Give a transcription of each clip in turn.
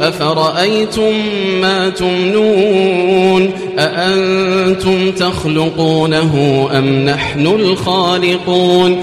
أفرأيتم ما تمنون أأنتم تخلقونه أم نحن الخالقون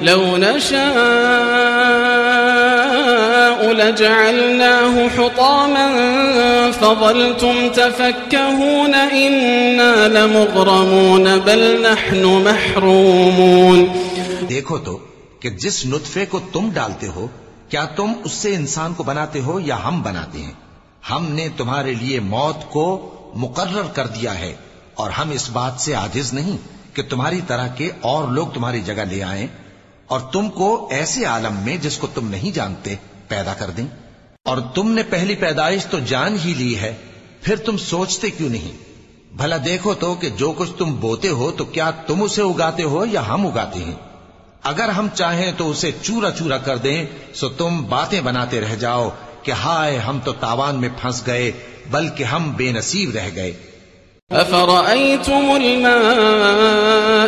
لو نشاء لجعلناه حطاما فظلتم تفكهون إنا لمغرمون بل نحن محرومون دیکھو تو کہ جس نطفے کو تم ڈالتے ہو، کیا تم اس سے انسان کو بناتے ہو یا ہم بناتے ہیں؟ ہم نے تمہارے لیے موت کو مقرر کر دیا ہے اور ہم اس بات سے عاجز نہیں کہ تمہاری طرح کے اور لوگ تمہاری جگہ لے آئیں۔ اور تم کو ایسے عالم میں جس کو تم نہیں جانتے پیدا کر دیں۔ اور تم نے پہلی پیدائش تو جان ہی لی ہے، پھر تم سوچتے کیوں نہیں؟ بھلا دیکھو تو کہ جو کچھ تم بوتے ہو تو کیا تم اسے اگاتے ہو یا ہم اگاتے ہیں؟ اگر ہم چاہیں تو اسے چورا چورا کر دیں، سو تم باتیں بناتے رہ جاؤ کہ ہائے ہم تو تاوان میں پھنس گئے، بلکہ ہم بے نصیب رہ گئے۔ أفرأيتم الماء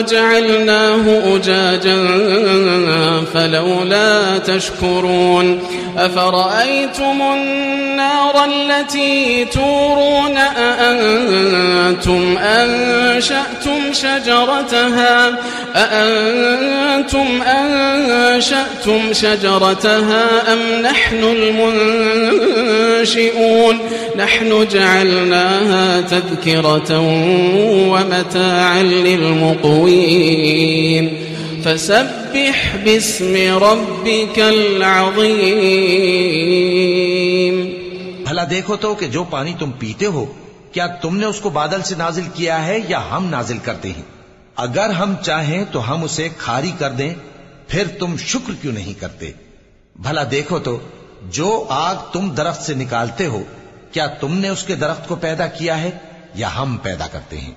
جعلناه أجاجا فلولا تشكرون أفرأيتم النار التي تورون أأنتم أنشأتم شجرتها أأنتم أنشأتم شجرتها أم نحن المنشئون نحن جعلناها تذكرة ومتاعا للمقوين فسبح باسم ربك العظيم. بھلا دیکھو تو کہ جو پانی تم پیتے ہو، کیا تم نے اس کو بادل سے نازل کیا ہے یا ہم نازل کرتے ہیں؟ اگر ہم چاہیں تو ہم اسے کھاری کر دیں، پھر تم شکر کیوں نہیں کرتے؟ بھلا دیکھو تو، جو آگ تم درخت سے نکالتے ہو، کیا تم نے اس کے درخت کو پیدا کیا ہے یا ہم پیدا کرتے ہیں؟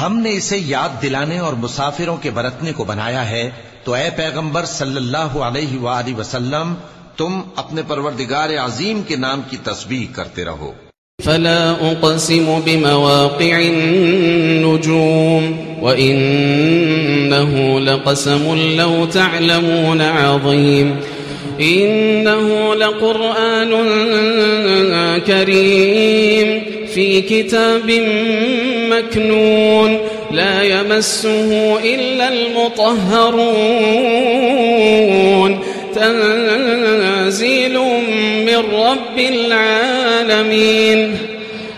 ہم نے اسے یاد دلانے اور مسافروں کے برتنے کو بنایا ہے، تو اے پیغمبر صلی اللہ علیہ وآلہ وسلم، تم اپنے پروردگار عظیم کے نام کی تسبیح کرتے رہو۔ فلا أقسم بمواقع النجوم، وإنه لقسم لو تعلمون عظيم إنه لقرآن كريم۔ في كتاب مكنون لا يمسه إلا المطهرون تنزيل من رب العالمين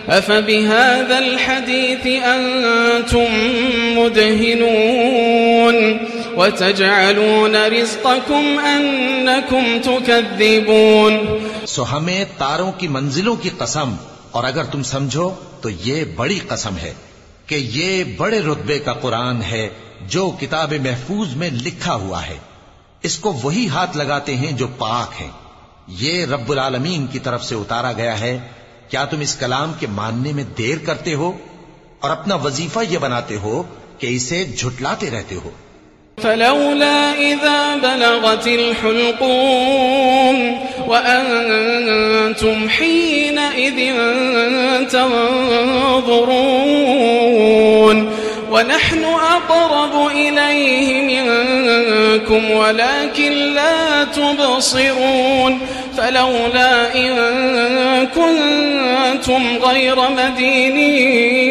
أفبهذا الحديث أنتم مدهنون وتجعلون رزقكم أنكم تكذبون سو ہمیں تاروں کی منزلوں کی قسم اور اگر تم سمجھو تو یہ بڑی قسم ہے کہ یہ بڑے رتبے کا قرآن ہے جو کتاب محفوظ میں لکھا ہوا ہے۔ اس کو وہی ہاتھ لگاتے ہیں جو پاک ہیں۔ یہ رب العالمین کی طرف سے اتارا گیا ہے۔ کیا تم اس کلام کے ماننے میں دیر کرتے ہو اور اپنا وظیفہ یہ بناتے ہو کہ اسے جھٹلاتے رہتے ہو؟ فلولا إذا بلغت الحلقوم وأنتم حينئذ تنظرون ونحن أقرب إليه منكم ولكن لا تبصرون فلولا إن كنتم غير مدينين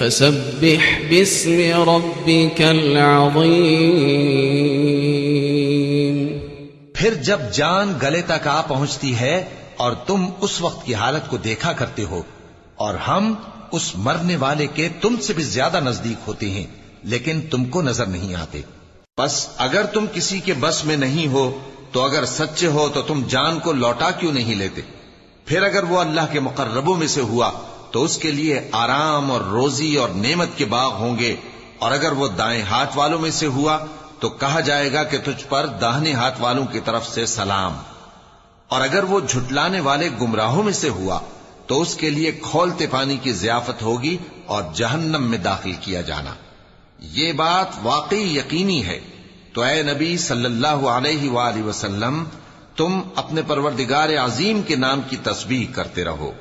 فسبح باسم ربك العظيم۔ پھر جب جان گلے تک آ پہنچتی ہے اور تم اس وقت کی حالت کو دیکھا کرتے ہو، اور ہم اس مرنے والے کے تم سے بھی زیادہ نزدیک ہوتے ہیں، لیکن تم کو نظر نہیں آتے۔ بس اگر تم کسی کے بس میں نہیں ہو، تو اگر سچے ہو تو تم جان کو لوٹا کیوں نہیں لیتے؟ پھر اگر وہ اللہ کے مقربوں میں سے ہوا تو اس کے لیے آرام اور روزی اور نعمت کے باغ ہوں گے۔ اور اگر وہ دائیں ہاتھ والوں میں سے ہوا، تو کہا جائے گا کہ تجھ پر داہنے ہاتھ والوں کی طرف سے سلام۔ اور اگر وہ جھٹلانے والے گمراہوں میں سے ہوا، تو اس کے لیے کھولتے پانی کی ضیافت ہوگی اور جہنم میں داخل کیا جانا۔ یہ بات واقعی یقینی ہے۔ تو اے نبی صلی اللہ علیہ وآلہ وسلم، تم اپنے پروردگار عظیم کے نام کی تسبیح کرتے رہو۔